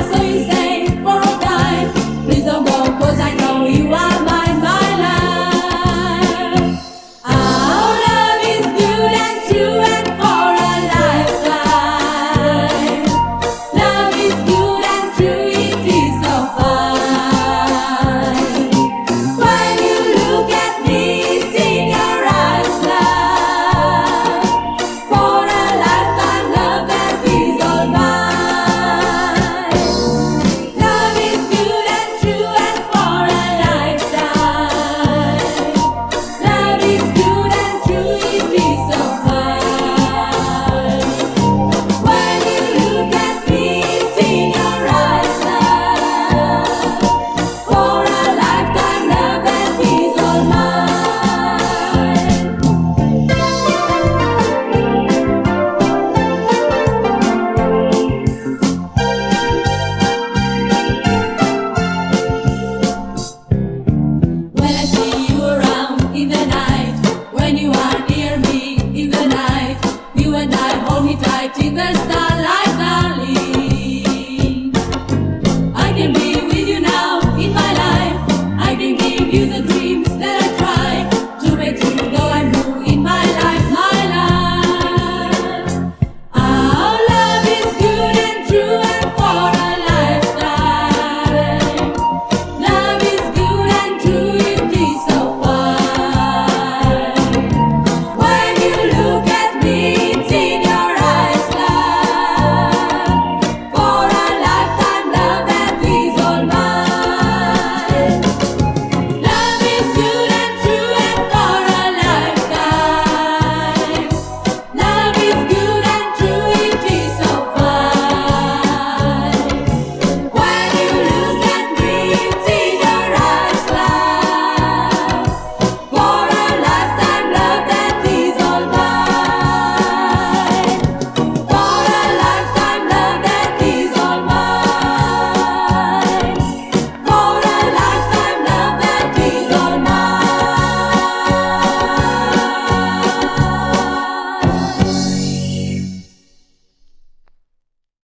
You